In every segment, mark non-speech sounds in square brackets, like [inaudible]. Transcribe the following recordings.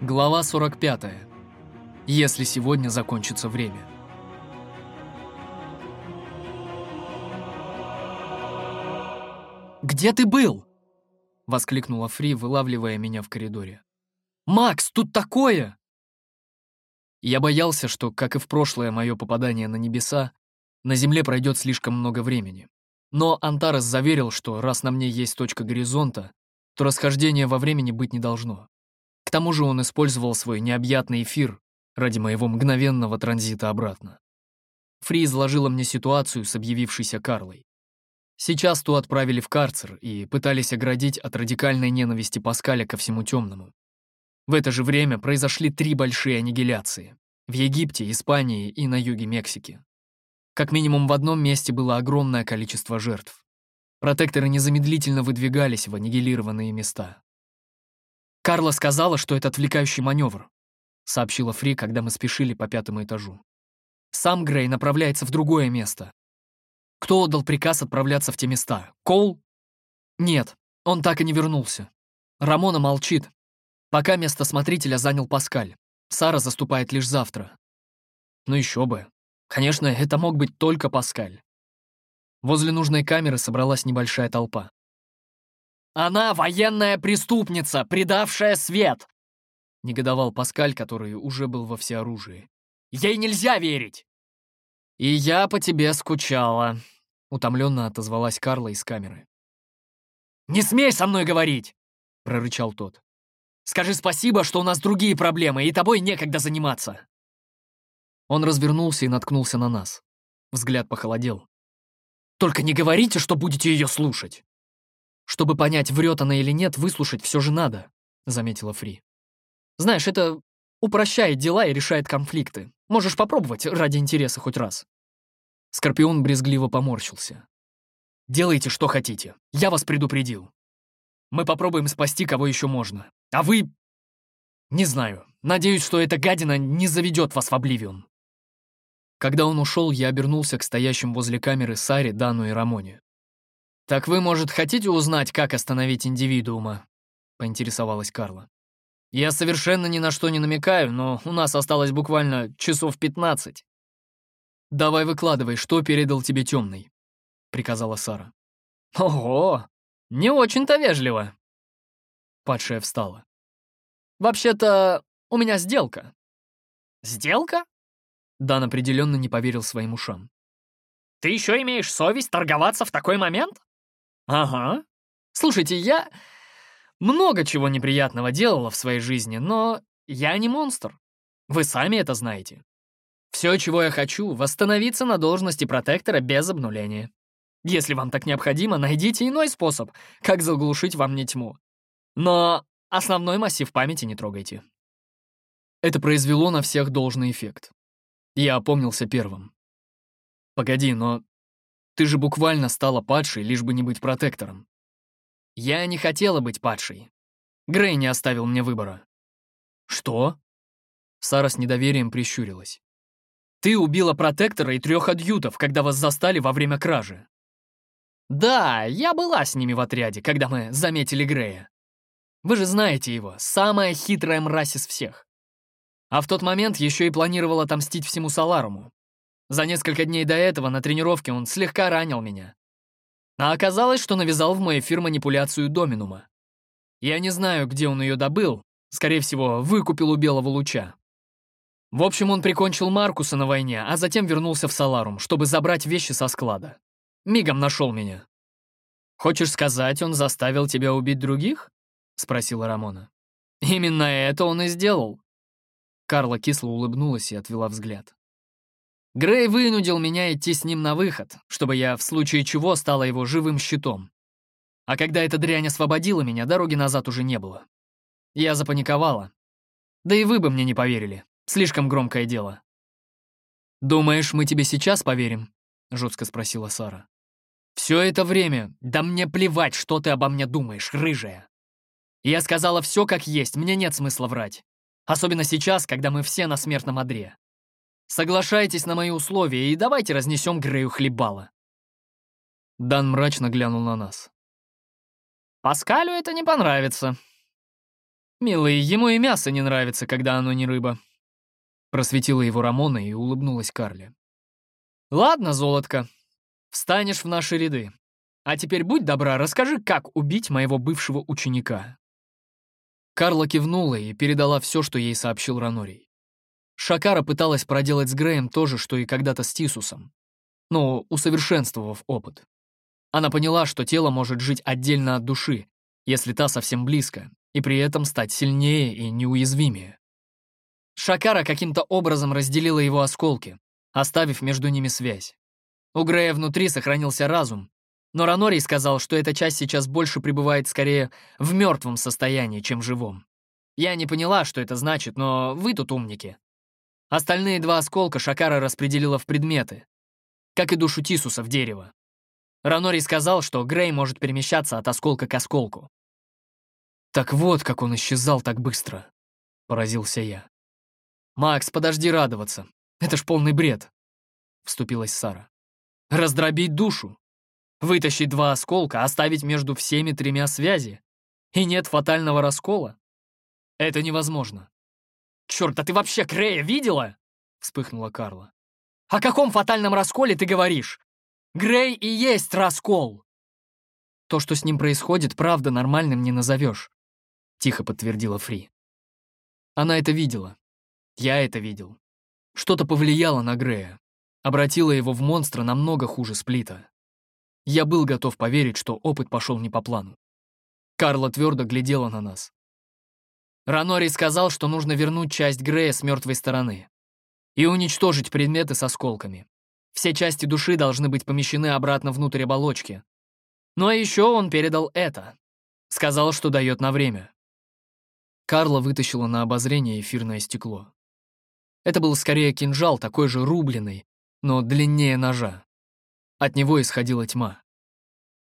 Глава 45. Если сегодня закончится время. «Где ты был?» — воскликнула Фри, вылавливая меня в коридоре. «Макс, тут такое!» Я боялся, что, как и в прошлое мое попадание на небеса, на Земле пройдет слишком много времени. Но Антарес заверил, что раз на мне есть точка горизонта, то расхождения во времени быть не должно. Тому же он использовал свой необъятный эфир ради моего мгновенного транзита обратно. Фри изложила мне ситуацию с объявившейся Карлой. Сейчас ту отправили в карцер и пытались оградить от радикальной ненависти Паскаля ко всему темному. В это же время произошли три большие аннигиляции — в Египте, Испании и на юге Мексики. Как минимум в одном месте было огромное количество жертв. Протекторы незамедлительно выдвигались в аннигилированные места. «Карла сказала, что это отвлекающий маневр», — сообщила Фри, когда мы спешили по пятому этажу. «Сам Грей направляется в другое место. Кто отдал приказ отправляться в те места? Коул? Нет, он так и не вернулся. Рамона молчит. Пока место смотрителя занял Паскаль. Сара заступает лишь завтра. Ну еще бы. Конечно, это мог быть только Паскаль. Возле нужной камеры собралась небольшая толпа. «Она военная преступница, предавшая свет!» Негодовал Паскаль, который уже был во всеоружии. «Ей нельзя верить!» «И я по тебе скучала», — утомленно отозвалась Карла из камеры. «Не смей со мной говорить!» — прорычал тот. «Скажи спасибо, что у нас другие проблемы, и тобой некогда заниматься!» Он развернулся и наткнулся на нас. Взгляд похолодел. «Только не говорите, что будете ее слушать!» «Чтобы понять, врет она или нет, выслушать все же надо», — заметила Фри. «Знаешь, это упрощает дела и решает конфликты. Можешь попробовать ради интереса хоть раз». Скорпион брезгливо поморщился. «Делайте, что хотите. Я вас предупредил. Мы попробуем спасти, кого еще можно. А вы... Не знаю. Надеюсь, что эта гадина не заведет вас в Обливион». Когда он ушел, я обернулся к стоящим возле камеры Саре, Дану и Рамоне. «Так вы, может, хотите узнать, как остановить индивидуума?» — поинтересовалась Карла. «Я совершенно ни на что не намекаю, но у нас осталось буквально часов пятнадцать». «Давай выкладывай, что передал тебе темный», — приказала Сара. «Ого, не очень-то вежливо». Падшая встала. «Вообще-то, у меня сделка». «Сделка?» Дан определенно не поверил своим ушам. «Ты еще имеешь совесть торговаться в такой момент?» «Ага. Слушайте, я много чего неприятного делала в своей жизни, но я не монстр. Вы сами это знаете. Все, чего я хочу, восстановиться на должности протектора без обнуления. Если вам так необходимо, найдите иной способ, как заглушить вам не тьму. Но основной массив памяти не трогайте. Это произвело на всех должный эффект. Я опомнился первым. Погоди, но ты же буквально стала падшей, лишь бы не быть протектором. Я не хотела быть падшей. Грей не оставил мне выбора. Что? Сара с недоверием прищурилась. Ты убила протектора и трех адъютов, когда вас застали во время кражи. Да, я была с ними в отряде, когда мы заметили Грея. Вы же знаете его, самая хитрая мразь из всех. А в тот момент еще и планировал отомстить всему Саларуму. За несколько дней до этого на тренировке он слегка ранил меня. А оказалось, что навязал в мой эфир манипуляцию Доминума. Я не знаю, где он ее добыл, скорее всего, выкупил у Белого Луча. В общем, он прикончил Маркуса на войне, а затем вернулся в Саларум, чтобы забрать вещи со склада. Мигом нашел меня. «Хочешь сказать, он заставил тебя убить других?» — спросила Рамона. «Именно это он и сделал. Карла кисло улыбнулась и отвела взгляд. Грей вынудил меня идти с ним на выход, чтобы я в случае чего стала его живым щитом. А когда эта дрянь освободила меня, дороги назад уже не было. Я запаниковала. Да и вы бы мне не поверили. Слишком громкое дело. «Думаешь, мы тебе сейчас поверим?» — жестко спросила Сара. «Все это время, да мне плевать, что ты обо мне думаешь, рыжая. Я сказала все как есть, мне нет смысла врать. Особенно сейчас, когда мы все на смертном одре. Соглашайтесь на мои условия и давайте разнесем Грею хлебала. Дан мрачно глянул на нас. Паскалю это не понравится. «Милый, ему и мясо не нравится, когда оно не рыба», просветила его Рамона и улыбнулась Карле. «Ладно, золотко, встанешь в наши ряды. А теперь будь добра, расскажи, как убить моего бывшего ученика». Карла кивнула и передала все, что ей сообщил Ранорий. Шакара пыталась проделать с Греем то же, что и когда-то с Тисусом, но усовершенствовав опыт. Она поняла, что тело может жить отдельно от души, если та совсем близко, и при этом стать сильнее и неуязвимее. Шакара каким-то образом разделила его осколки, оставив между ними связь. У Грея внутри сохранился разум, но Ранорий сказал, что эта часть сейчас больше пребывает скорее в мертвом состоянии, чем живом. Я не поняла, что это значит, но вы тут умники. Остальные два осколка Шакара распределила в предметы, как и душу Тисуса в дерево. Ранорий сказал, что Грей может перемещаться от осколка к осколку. «Так вот, как он исчезал так быстро», — поразился я. «Макс, подожди радоваться. Это ж полный бред», — вступилась Сара. «Раздробить душу. Вытащить два осколка, оставить между всеми тремя связи. И нет фатального раскола? Это невозможно. «Чёрт, а ты вообще Крея видела?» — вспыхнула Карла. «О каком фатальном расколе ты говоришь? Грей и есть раскол!» «То, что с ним происходит, правда нормальным не назовешь», — тихо подтвердила Фри. Она это видела. Я это видел. Что-то повлияло на Грея, обратило его в монстра намного хуже Сплита. Я был готов поверить, что опыт пошел не по плану. Карла твердо глядела на нас. Ранори сказал, что нужно вернуть часть Грея с мертвой стороны и уничтожить предметы с осколками. Все части души должны быть помещены обратно внутрь оболочки. Ну а еще он передал это. Сказал, что дает на время. Карла вытащила на обозрение эфирное стекло. Это был скорее кинжал, такой же рубленый, но длиннее ножа. От него исходила тьма.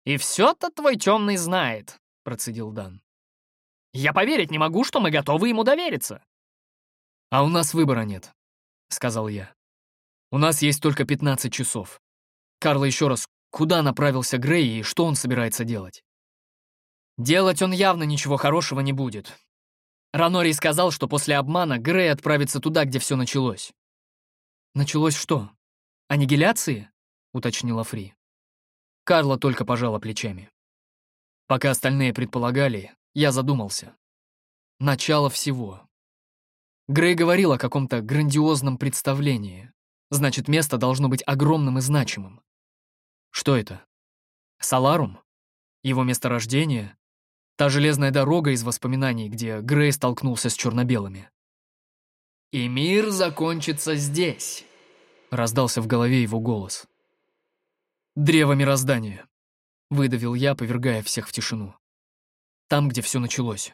«И все-то твой темный знает», — процедил Дан. «Я поверить не могу, что мы готовы ему довериться». «А у нас выбора нет», — сказал я. «У нас есть только 15 часов. Карла, еще раз, куда направился Грей и что он собирается делать?» «Делать он явно ничего хорошего не будет». Ранорий сказал, что после обмана Грей отправится туда, где все началось. «Началось что? Аннигиляции?» — уточнила Фри. Карла только пожала плечами. Пока остальные предполагали, я задумался. Начало всего. Грей говорил о каком-то грандиозном представлении. Значит, место должно быть огромным и значимым. Что это? Саларум? Его месторождение? Та железная дорога из воспоминаний, где Грей столкнулся с черно-белыми. «И мир закончится здесь», — раздался в голове его голос. «Древо мироздания», — выдавил я, повергая всех в тишину. Там, где все началось.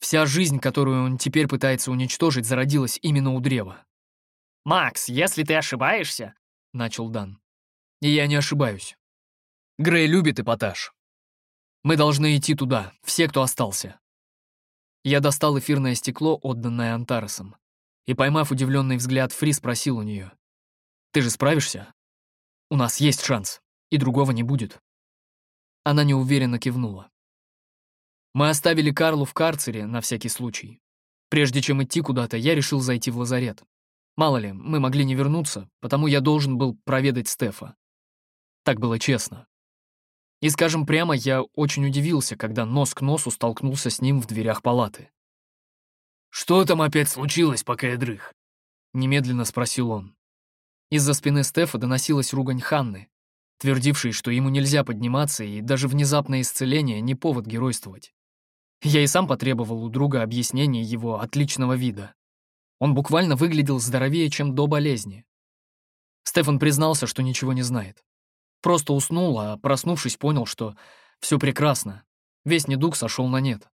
Вся жизнь, которую он теперь пытается уничтожить, зародилась именно у древа. «Макс, если ты ошибаешься...» — начал Дан. И я не ошибаюсь. Грей любит эпатаж. Мы должны идти туда, все, кто остался. Я достал эфирное стекло, отданное Антаресом, и, поймав удивленный взгляд, Фри спросил у нее. «Ты же справишься?» У нас есть шанс, и другого не будет. Она неуверенно кивнула. Мы оставили Карлу в карцере на всякий случай. Прежде чем идти куда-то, я решил зайти в лазарет. Мало ли, мы могли не вернуться, потому я должен был проведать Стефа. Так было честно. И, скажем прямо, я очень удивился, когда нос к носу столкнулся с ним в дверях палаты. «Что там опять случилось, пока я дрых?» Немедленно спросил он. Из-за спины Стефа доносилась ругань Ханны, твердившей, что ему нельзя подниматься, и даже внезапное исцеление не повод геройствовать. Я и сам потребовал у друга объяснения его отличного вида. Он буквально выглядел здоровее, чем до болезни. Стефан признался, что ничего не знает. Просто уснул, а проснувшись, понял, что все прекрасно. Весь недуг сошел на нет.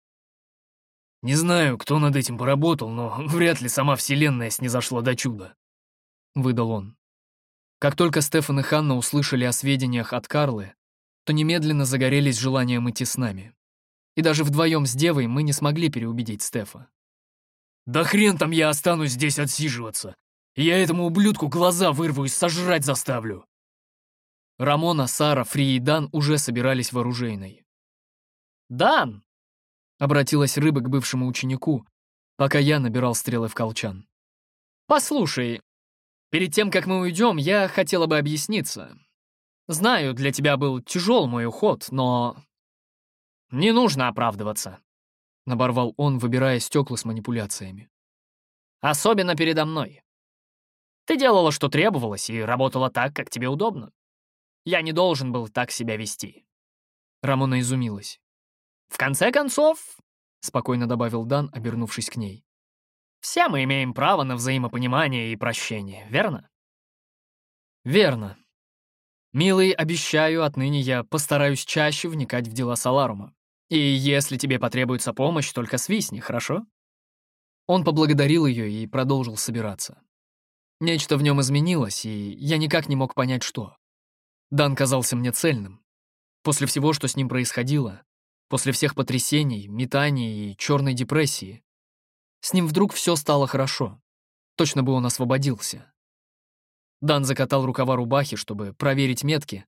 «Не знаю, кто над этим поработал, но [laughs] вряд ли сама Вселенная снизошла до чуда», — выдал он. Как только Стефан и Ханна услышали о сведениях от Карлы, то немедленно загорелись желанием идти с нами. И даже вдвоем с Девой мы не смогли переубедить Стефа. «Да хрен там я останусь здесь отсиживаться! Я этому ублюдку глаза вырву и сожрать заставлю!» Рамона, Сара, Фри и Дан уже собирались в оружейной. «Дан!» Обратилась рыба к бывшему ученику, пока я набирал стрелы в колчан. «Послушай, перед тем, как мы уйдем, я хотела бы объясниться. Знаю, для тебя был тяжел мой уход, но... Не нужно оправдываться», — наборвал он, выбирая стекла с манипуляциями. «Особенно передо мной. Ты делала, что требовалось, и работала так, как тебе удобно. Я не должен был так себя вести». Рамона изумилась. «В конце концов», — спокойно добавил Дан, обернувшись к ней, «все мы имеем право на взаимопонимание и прощение, верно?» «Верно. Милый, обещаю, отныне я постараюсь чаще вникать в дела Саларума. И если тебе потребуется помощь, только свистни, хорошо?» Он поблагодарил ее и продолжил собираться. Нечто в нем изменилось, и я никак не мог понять, что. Дан казался мне цельным. После всего, что с ним происходило, после всех потрясений, метаний и черной депрессии, с ним вдруг все стало хорошо. Точно бы он освободился. Дан закатал рукава рубахи, чтобы проверить метки,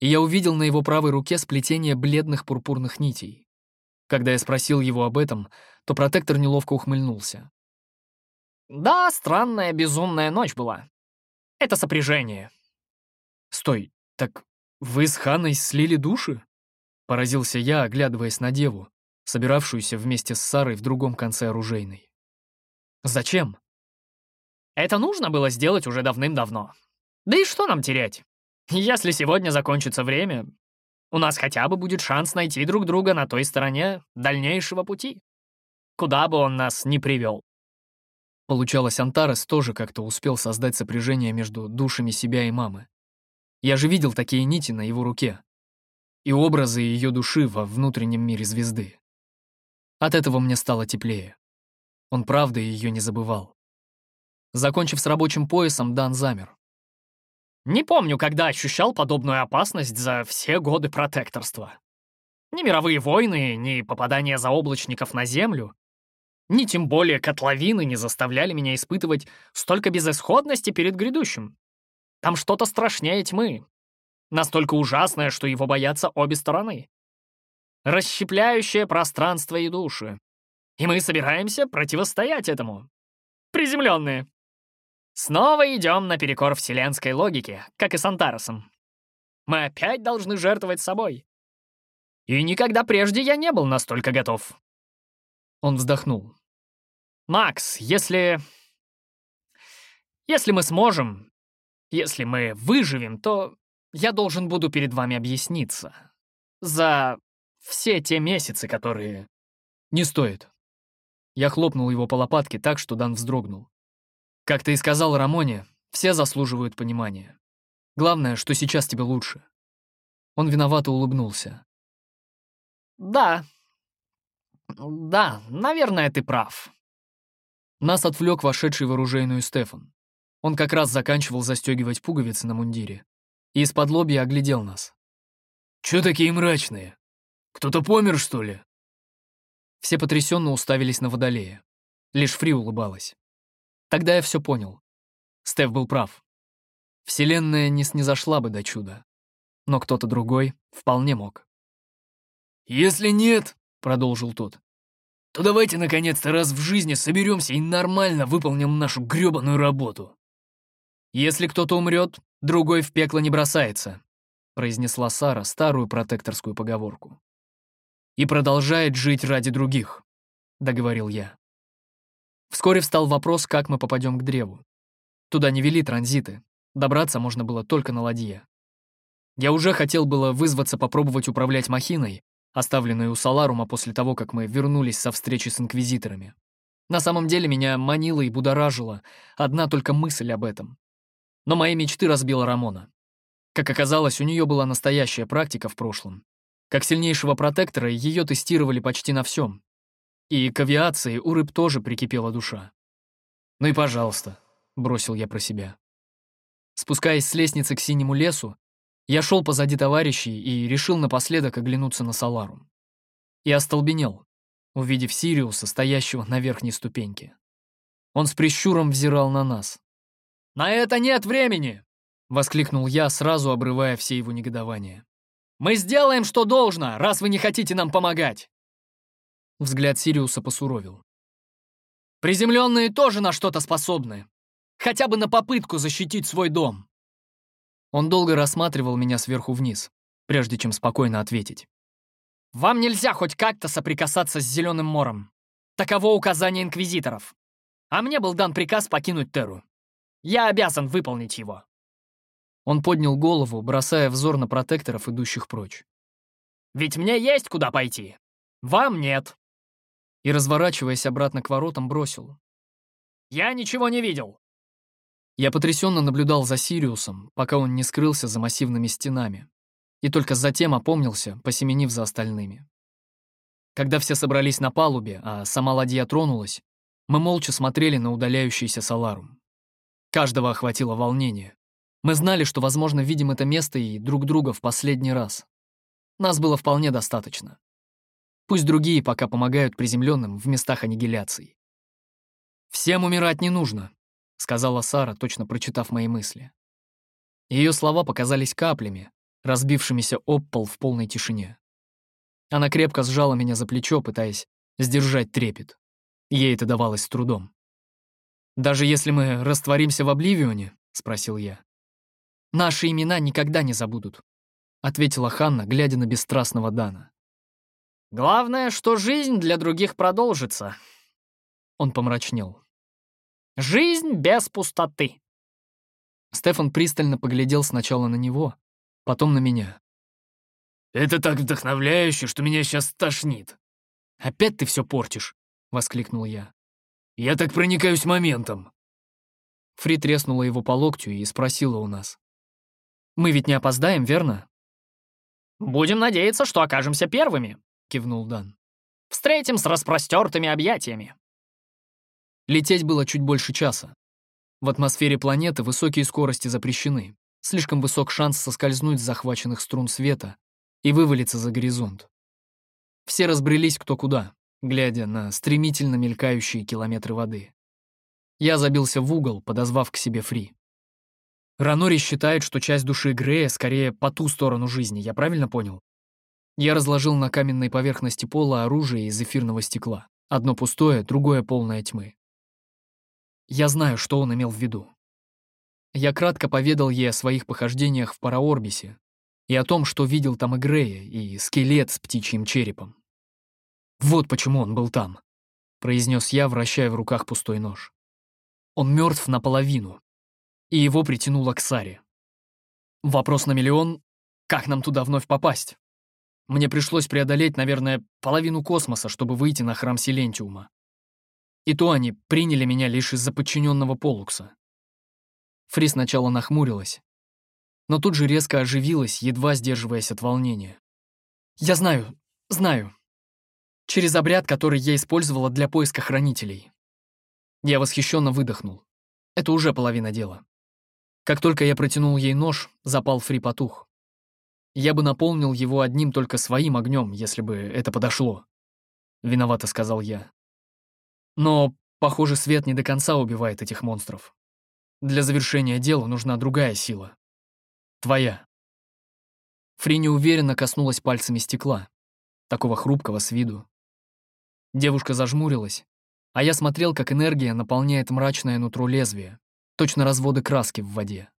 и я увидел на его правой руке сплетение бледных пурпурных нитей. Когда я спросил его об этом, то протектор неловко ухмыльнулся. «Да, странная безумная ночь была. Это сопряжение». «Стой, так вы с Ханой слили души?» Поразился я, оглядываясь на деву, собиравшуюся вместе с Сарой в другом конце оружейной. «Зачем?» «Это нужно было сделать уже давным-давно. Да и что нам терять? Если сегодня закончится время, у нас хотя бы будет шанс найти друг друга на той стороне дальнейшего пути. Куда бы он нас ни привел. Получалось, Антарес тоже как-то успел создать сопряжение между душами себя и мамы. Я же видел такие нити на его руке. И образы ее души во внутреннем мире звезды. От этого мне стало теплее. Он правда ее не забывал. Закончив с рабочим поясом, Дан замер. Не помню, когда ощущал подобную опасность за все годы протекторства. Ни мировые войны, ни попадание заоблачников на Землю, ни тем более котловины не заставляли меня испытывать столько безысходности перед грядущим. Там что-то страшнее тьмы. Настолько ужасное, что его боятся обе стороны. Расщепляющее пространство и души. И мы собираемся противостоять этому. Приземленные. Снова идем наперекор вселенской логике, как и с Антаросом. Мы опять должны жертвовать собой. И никогда прежде я не был настолько готов. Он вздохнул. «Макс, если... Если мы сможем, если мы выживем, то я должен буду перед вами объясниться. За все те месяцы, которые...» «Не стоит». Я хлопнул его по лопатке так, что Дан вздрогнул. Как ты и сказал Рамоне, все заслуживают понимания. Главное, что сейчас тебе лучше. Он виновато улыбнулся. Да. Да, наверное, ты прав. Нас отвлек вошедший в оружейную Стефан. Он как раз заканчивал застегивать пуговицы на мундире. И из-под лобья оглядел нас. «Чё такие мрачные? Кто-то помер, что ли?» Все потрясенно уставились на водолея. Лишь Фри улыбалась. Тогда я все понял. Стеф был прав. Вселенная не снизошла бы до чуда. Но кто-то другой вполне мог. «Если нет», — продолжил тот, «то давайте наконец-то раз в жизни соберемся и нормально выполним нашу грёбаную работу». «Если кто-то умрет, другой в пекло не бросается», — произнесла Сара старую протекторскую поговорку. «И продолжает жить ради других», — договорил я. Вскоре встал вопрос, как мы попадем к древу. Туда не вели транзиты, добраться можно было только на ладье. Я уже хотел было вызваться попробовать управлять махиной, оставленной у Саларума после того, как мы вернулись со встречи с инквизиторами. На самом деле меня манила и будоражила одна только мысль об этом. Но мои мечты разбила Рамона. Как оказалось, у нее была настоящая практика в прошлом. Как сильнейшего протектора ее тестировали почти на всем, и к авиации у рыб тоже прикипела душа. «Ну и пожалуйста», — бросил я про себя. Спускаясь с лестницы к синему лесу, я шел позади товарищей и решил напоследок оглянуться на Саларум. И остолбенел, увидев Сириуса, стоящего на верхней ступеньке. Он с прищуром взирал на нас. «На это нет времени!» — воскликнул я, сразу обрывая все его негодования. «Мы сделаем, что должно, раз вы не хотите нам помогать!» Взгляд Сириуса посуровил. «Приземленные тоже на что-то способны. Хотя бы на попытку защитить свой дом». Он долго рассматривал меня сверху вниз, прежде чем спокойно ответить. «Вам нельзя хоть как-то соприкасаться с Зеленым Мором. Таково указание инквизиторов. А мне был дан приказ покинуть Терру. Я обязан выполнить его». Он поднял голову, бросая взор на протекторов, идущих прочь. «Ведь мне есть куда пойти. Вам нет». И, разворачиваясь обратно к воротам, бросил. «Я ничего не видел». Я потрясенно наблюдал за Сириусом, пока он не скрылся за массивными стенами, и только затем опомнился, посеменив за остальными. Когда все собрались на палубе, а сама ладья тронулась, мы молча смотрели на удаляющийся Саларум. Каждого охватило волнение. Мы знали, что, возможно, видим это место и друг друга в последний раз. Нас было вполне достаточно. Пусть другие пока помогают приземленным в местах аннигиляции. «Всем умирать не нужно», — сказала Сара, точно прочитав мои мысли. Ее слова показались каплями, разбившимися об пол в полной тишине. Она крепко сжала меня за плечо, пытаясь сдержать трепет. Ей это давалось с трудом. «Даже если мы растворимся в Обливионе?» — спросил я. «Наши имена никогда не забудут», — ответила Ханна, глядя на бесстрастного Дана. «Главное, что жизнь для других продолжится». Он помрачнел. «Жизнь без пустоты». Стефан пристально поглядел сначала на него, потом на меня. «Это так вдохновляюще, что меня сейчас тошнит». «Опять ты все портишь», — воскликнул я. «Я так проникаюсь моментом». Фри треснула его по локтю и спросила у нас. «Мы ведь не опоздаем, верно?» «Будем надеяться, что окажемся первыми», — кивнул Дан. «Встретим с распростертыми объятиями». Лететь было чуть больше часа. В атмосфере планеты высокие скорости запрещены. Слишком высок шанс соскользнуть с захваченных струн света и вывалиться за горизонт. Все разбрелись кто куда, глядя на стремительно мелькающие километры воды. Я забился в угол, подозвав к себе Фри. Ранори считает, что часть души Грея скорее по ту сторону жизни, я правильно понял? Я разложил на каменной поверхности пола оружие из эфирного стекла. Одно пустое, другое полное тьмы. Я знаю, что он имел в виду. Я кратко поведал ей о своих похождениях в Параорбисе, и о том, что видел там Игрея и скелет с птичьим черепом. «Вот почему он был там», — произнес я, вращая в руках пустой нож. «Он мертв наполовину, и его притянуло к Саре. Вопрос на миллион — как нам туда вновь попасть? Мне пришлось преодолеть, наверное, половину космоса, чтобы выйти на храм Силентиума. И то они приняли меня лишь из-за подчиненного Полукса. Фри сначала нахмурилась, но тут же резко оживилась, едва сдерживаясь от волнения. «Я знаю, знаю. Через обряд, который я использовала для поиска хранителей». Я восхищенно выдохнул. Это уже половина дела. Как только я протянул ей нож, запал Фри потух. Я бы наполнил его одним только своим огнем, если бы это подошло. Виновато сказал я. Но, похоже, свет не до конца убивает этих монстров. Для завершения дела нужна другая сила. Твоя. Фри неуверенно коснулась пальцами стекла, такого хрупкого с виду. Девушка зажмурилась, а я смотрел, как энергия наполняет мрачное нутро лезвия, точно разводы краски в воде.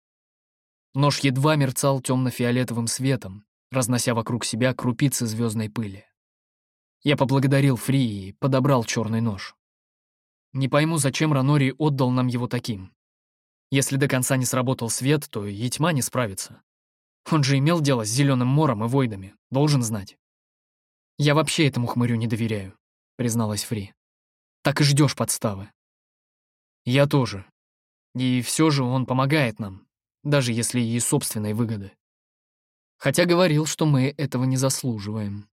Нож едва мерцал темно-фиолетовым светом, разнося вокруг себя крупицы звездной пыли. Я поблагодарил Фри и подобрал черный нож. Не пойму, зачем Ранори отдал нам его таким. Если до конца не сработал свет, то и тьма не справится. Он же имел дело с зеленым мором и войдами, должен знать. Я вообще этому хмырю не доверяю, призналась Фри. Так и ждешь подставы. Я тоже. И все же он помогает нам, даже если и собственной выгоды. Хотя говорил, что мы этого не заслуживаем.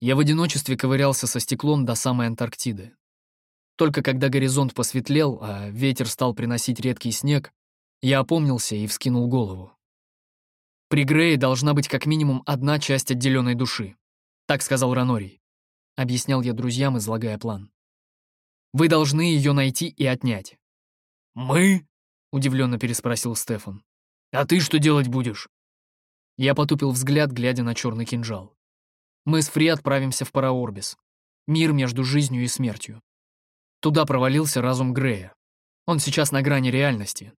Я в одиночестве ковырялся со стеклом до самой Антарктиды. Только когда горизонт посветлел, а ветер стал приносить редкий снег, я опомнился и вскинул голову. При Грее должна быть как минимум одна часть отделенной души. Так сказал Ранорий. Объяснял я друзьям, излагая план. Вы должны ее найти и отнять. «Мы?» — удивленно переспросил Стефан. «А ты что делать будешь?» Я потупил взгляд, глядя на черный кинжал. Мы с Фри отправимся в Параорбис. Мир между жизнью и смертью. Туда провалился разум Грея. Он сейчас на грани реальности.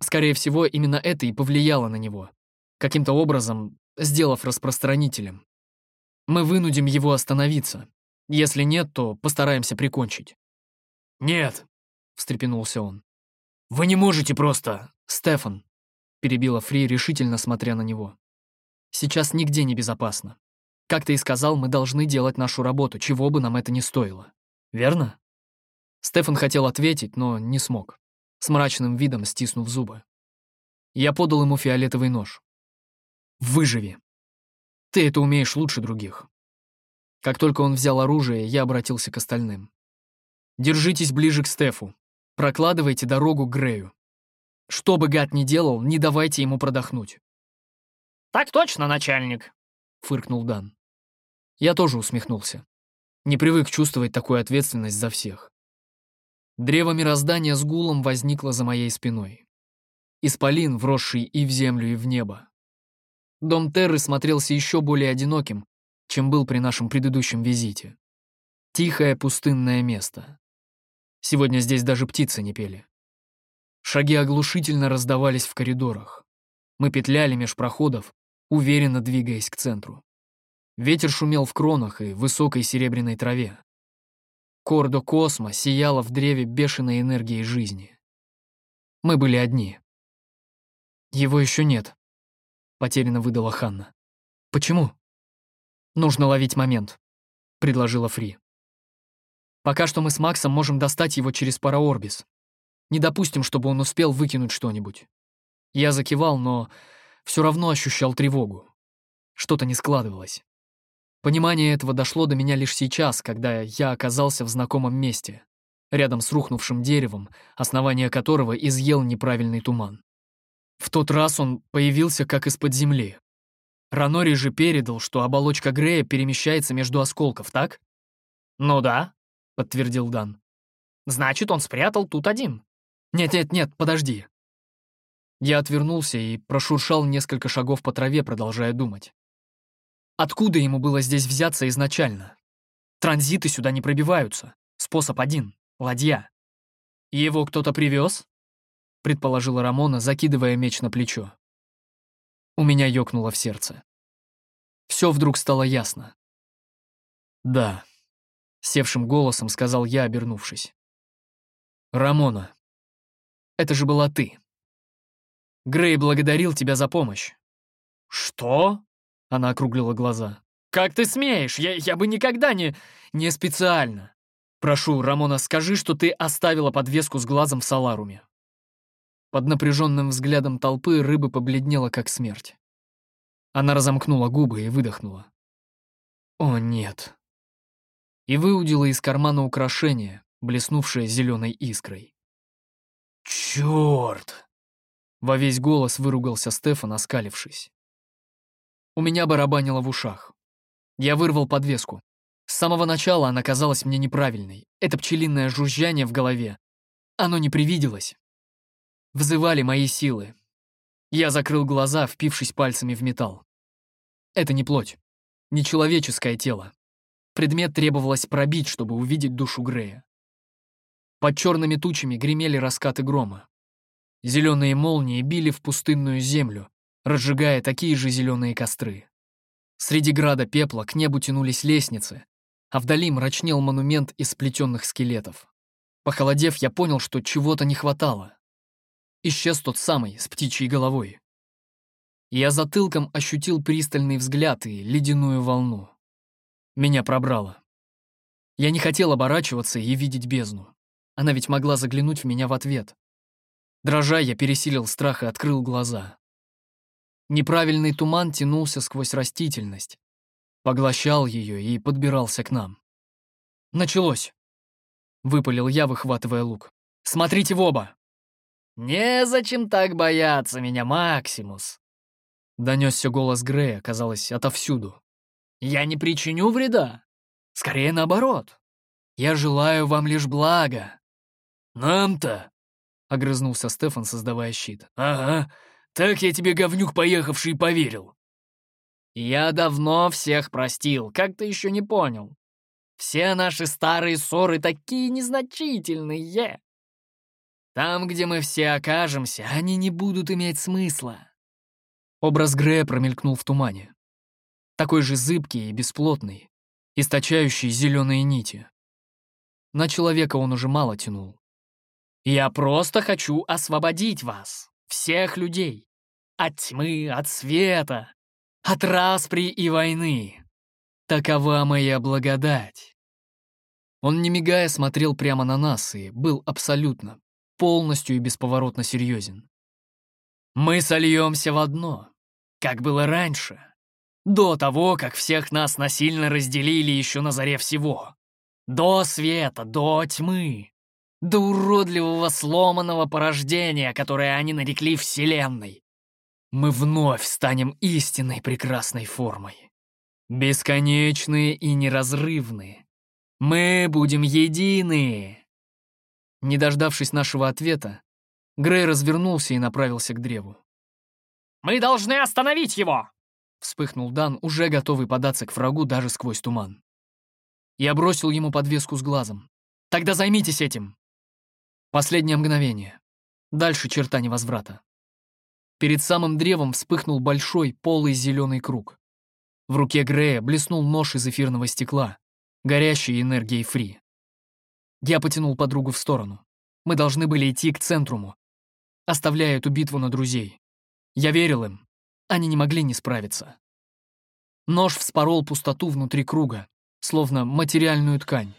Скорее всего, именно это и повлияло на него, каким-то образом сделав распространителем. Мы вынудим его остановиться. Если нет, то постараемся прикончить. «Нет», — встрепенулся он. «Вы не можете просто...» «Стефан», — перебила Фри, решительно смотря на него. «Сейчас нигде не безопасно. Как ты и сказал, мы должны делать нашу работу, чего бы нам это ни стоило. Верно?» Стефан хотел ответить, но не смог, с мрачным видом стиснув зубы. Я подал ему фиолетовый нож. «Выживи. Ты это умеешь лучше других». Как только он взял оружие, я обратился к остальным. «Держитесь ближе к Стефу. Прокладывайте дорогу Грею. Что бы гад ни делал, не давайте ему продохнуть». «Так точно, начальник», — фыркнул Дан. Я тоже усмехнулся. Не привык чувствовать такую ответственность за всех. Древо мироздания с гулом возникло за моей спиной. Исполин, вросший и в землю, и в небо. Дом Терры смотрелся еще более одиноким, чем был при нашем предыдущем визите. Тихое пустынное место. Сегодня здесь даже птицы не пели. Шаги оглушительно раздавались в коридорах. Мы петляли меж проходов, уверенно двигаясь к центру. Ветер шумел в кронах и высокой серебряной траве. Кордо Космо сияла в древе бешеной энергией жизни. Мы были одни. «Его еще нет», — потерянно выдала Ханна. «Почему?» «Нужно ловить момент», — предложила Фри. «Пока что мы с Максом можем достать его через параорбис. Не допустим, чтобы он успел выкинуть что-нибудь». Я закивал, но все равно ощущал тревогу. Что-то не складывалось. Понимание этого дошло до меня лишь сейчас, когда я оказался в знакомом месте, рядом с рухнувшим деревом, основание которого изъел неправильный туман. В тот раз он появился как из-под земли. Ранори же передал, что оболочка Грея перемещается между осколков, так? «Ну да», — подтвердил Дан. «Значит, он спрятал тут один». «Нет-нет-нет, подожди». Я отвернулся и прошуршал несколько шагов по траве, продолжая думать. Откуда ему было здесь взяться изначально? Транзиты сюда не пробиваются. Способ один — ладья. Его кто-то привез? Предположила Рамона, закидывая меч на плечо. У меня ёкнуло в сердце. Все вдруг стало ясно. «Да», — севшим голосом сказал я, обернувшись. «Рамона, это же была ты. Грей благодарил тебя за помощь». «Что?» — она округлила глаза. «Как ты смеешь? Я, я бы никогда не...» «Не специально. Прошу, Рамона, скажи, что ты оставила подвеску с глазом в Саларуме». Под напряженным взглядом толпы рыба побледнела, как смерть. Она разомкнула губы и выдохнула. «О, нет!» И выудила из кармана украшение, блеснувшее зеленой искрой. «Черт!» Во весь голос выругался Стефан, оскалившись. У меня барабанило в ушах. Я вырвал подвеску. С самого начала она казалась мне неправильной. Это пчелиное жужжание в голове. Оно не привиделось. Взывали мои силы. Я закрыл глаза, впившись пальцами в металл. Это не плоть, не человеческое тело. Предмет требовалось пробить, чтобы увидеть душу Грея. Под черными тучами гремели раскаты грома. Зеленые молнии били в пустынную землю, разжигая такие же зеленые костры. Среди града пепла к небу тянулись лестницы, а вдали мрачнел монумент из сплетенных скелетов. Похолодев, я понял, что чего-то не хватало. Исчез тот самый, с птичьей головой. Я затылком ощутил пристальный взгляд и ледяную волну. Меня пробрало. Я не хотел оборачиваться и видеть бездну. Она ведь могла заглянуть в меня в ответ. Дрожа, я пересилил страх и открыл глаза. Неправильный туман тянулся сквозь растительность, поглощал ее и подбирался к нам. «Началось!» — выпалил я, выхватывая лук. «Смотрите в оба!» «Незачем так бояться меня, Максимус!» Донесся голос Грея, казалось, отовсюду. «Я не причиню вреда. Скорее наоборот. Я желаю вам лишь блага». «Нам-то?» — огрызнулся Стефан, создавая щит. «Ага, так я тебе, говнюк поехавший, поверил». «Я давно всех простил, как ты еще не понял?» Все наши старые ссоры такие незначительные. Там, где мы все окажемся, они не будут иметь смысла. Образ Грея промелькнул в тумане. Такой же зыбкий и бесплотный, источающий зеленые нити. На человека он уже мало тянул. «Я просто хочу освободить вас, всех людей, от тьмы, от света, от распри и войны. Такова моя благодать». Он, не мигая, смотрел прямо на нас и был абсолютно, полностью и бесповоротно серьезен. «Мы сольемся в одно, как было раньше, до того, как всех нас насильно разделили еще на заре всего. До света, до тьмы, до уродливого сломанного порождения, которое они нарекли Вселенной. Мы вновь станем истинной прекрасной формой. Бесконечные и неразрывные. Мы будем едины. Не дождавшись нашего ответа, Грей развернулся и направился к древу. «Мы должны остановить его!» Вспыхнул Дан, уже готовый податься к врагу даже сквозь туман. Я бросил ему подвеску с глазом. «Тогда займитесь этим!» Последнее мгновение. Дальше черта невозврата. Перед самым древом вспыхнул большой, полый зеленый круг. В руке Грея блеснул нож из эфирного стекла, горящий энергией фри. Я потянул подругу в сторону. Мы должны были идти к центруму, оставляя эту битву на друзей. Я верил им, они не могли не справиться. Нож вспорол пустоту внутри круга, словно материальную ткань.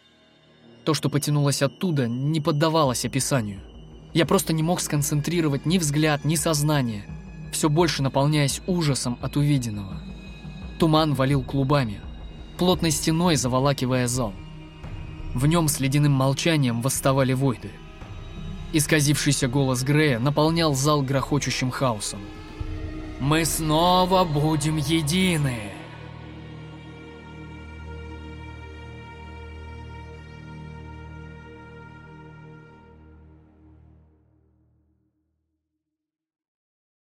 То, что потянулось оттуда, не поддавалось описанию. Я просто не мог сконцентрировать ни взгляд, ни сознание, все больше наполняясь ужасом от увиденного. Туман валил клубами, плотной стеной заволакивая зал. В нем с ледяным молчанием восставали войды. Исказившийся голос Грея наполнял зал грохочущим хаосом. Мы снова будем едины.